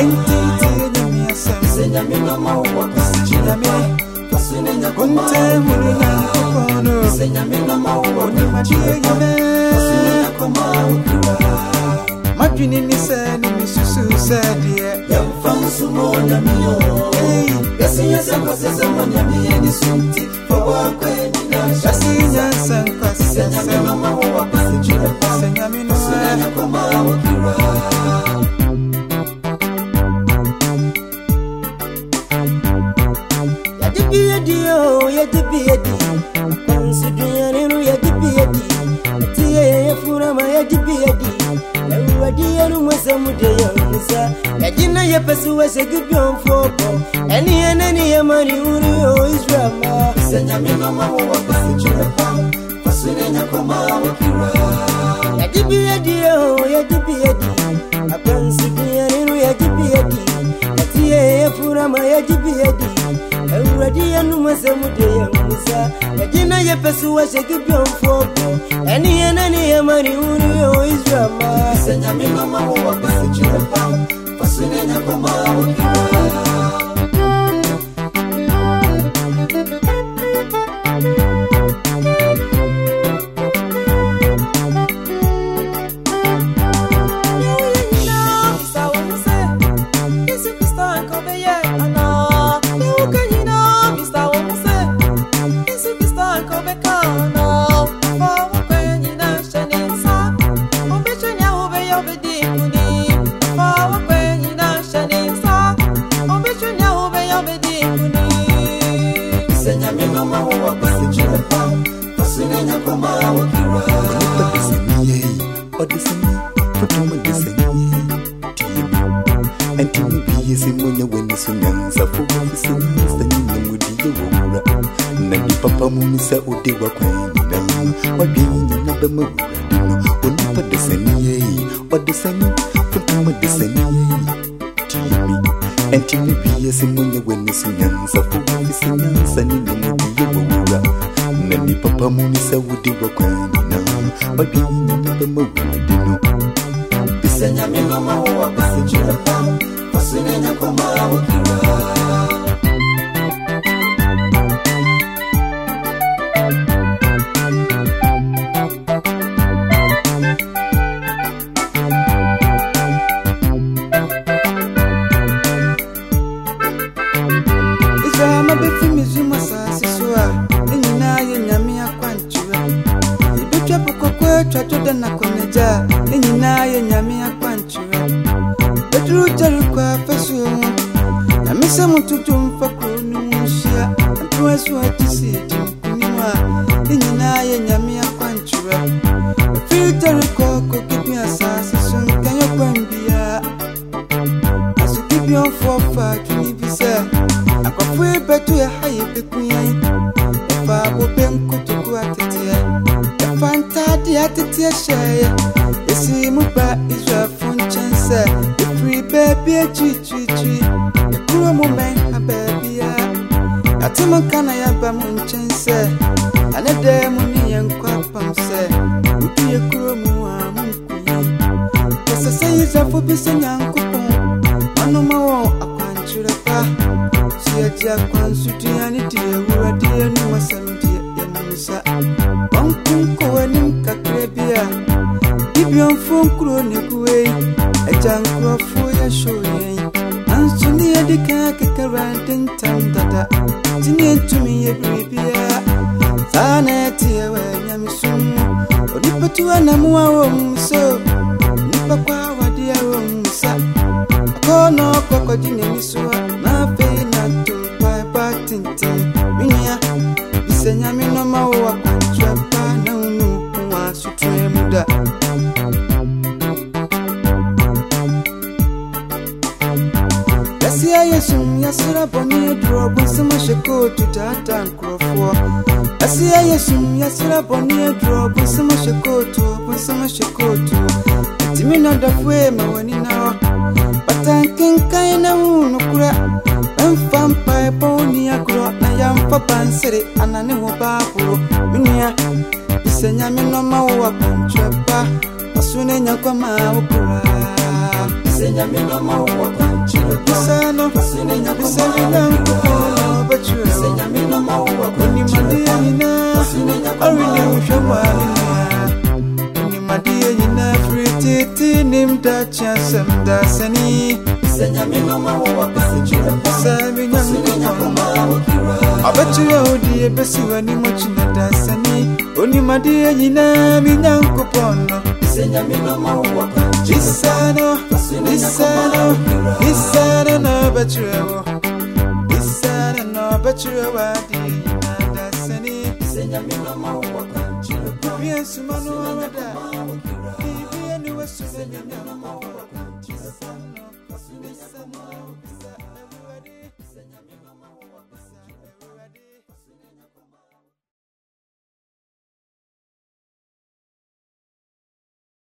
enti tie nyame asɛm nyame ɔntam ne nyankopɔn no onimadeɛ nyinaa madwene ne sɛ ne mesusu sɛ deɛ Yasi nyansa nkwasɛ sɛ nyame no sɛ Yadi oh, yadi biyadi. Kansu dunyani nu yadi biyadi. Tiye ya furama yadi biyadi. Ewadi yanu mwasa mude ya musa. Yadi na ye pesu wa se gibion foko. Eni ene ni ya mani uri o Israma. Yadi biyadi oh, yadi biyadi. Kansu dunyani nu yadi biyadi. Tiye ya furama yadi biyadi. awurade yɛnom asɛm de yɛ mmusa magyina yɛpɛ so wahyɛ gibeonfoɔ bɔ ɛne yɛ na ne yɛ ma ne wunu yɛ wɔ israel maa sɛ nyame mama wɔ wɔ bɛsɛkyerɛ pam fa so ne odisani fotoma disani Anti mubiye se mwenye wene sunyanza Fuga misa misa nina mudiye wura Na kipapa mumisa ude wa kwa nina Wabye nina naba mawura dino Unipa desani yei Wadesani fotoma desani Anti mubiye se mwenye wene sunyanza Fuga misa misa nina mudiye wura Na kipapa mumisa ude wa fi sɛ nyansa ne nyamudie wɔ wura na nipa pa mu ne sɛ wode w'akwan nyinaa Jeriko afasuo ho na mesɛ mototo mfa kuro no mu nhyia ntoa so agye sɛ ɛdi nkonim a ne nyinaa yɛ nyame akwankyerɛ ɛfiri Jeriko kɔkɛbi asase so nkanyɛ kwan biaa asokibionfoɔ fa adwene bi sɛ akɔfo yi bɛto yɛ ha yɛ bia twitwitwi yɛdurɔ mu bɛn abaabia atem ka na yɛaba mu nkyɛn sɛ ɛne dɛ mu ne yɛnkɔ apam sɛ wodu yɛ kuro mu a monkuyi ɛsɛ sɛ yisrafo bi sɛ nyankopɔn manoma wɔ akwankyerɛ pa. So yɛgye akwansodua ne de awuradeɛ ne wasɛm deɛ yɛmmusa wɔnkonkɔ w'anim kakra bi a bibiɔmfo nkuro ne kuwei ajan kuwa foya shoye an suni ya dika ka karantin tantata jini tumi saa na ɛteɛ wɔ wa nyami sun onipa tuwa na muwa wa muso nipa kwa wadiya sa musa na kwa kɔgye n'ani nisuwa na fe na tumpa pa tintin minya isa nyami no mawa kwa som yɛserɛ bɔne adurɔbɔ sɛ mahyɛ kootu ma w'ani na hɔ batankenkan na wu nokora ɛmfa mpaebɔ wo ni agorɔ na yɛmfa bansere anane ho baaboro me bisɛ nyame nɔma wo wakwankyerɛ pa ɔso ne nyankɔmaa bisa no bisa me nyankopɔn na ɔbɛkyerɛ sɛ wo nyame nɔma wo onimadeɛ nyinaa ɔrene wohwɛ mu a ne nua onimadeɛ nyinaa firi tete nim dakye asɛm dasani. Sɛ nyame nɔma wo wakwankyerɛ sɛ me nyinaa me nyankopɔn no wakwankyerɛ bisa no nyinaa dasani wo wakwankyerɛ Bien, su mano, Bibia ni wasu na nyanya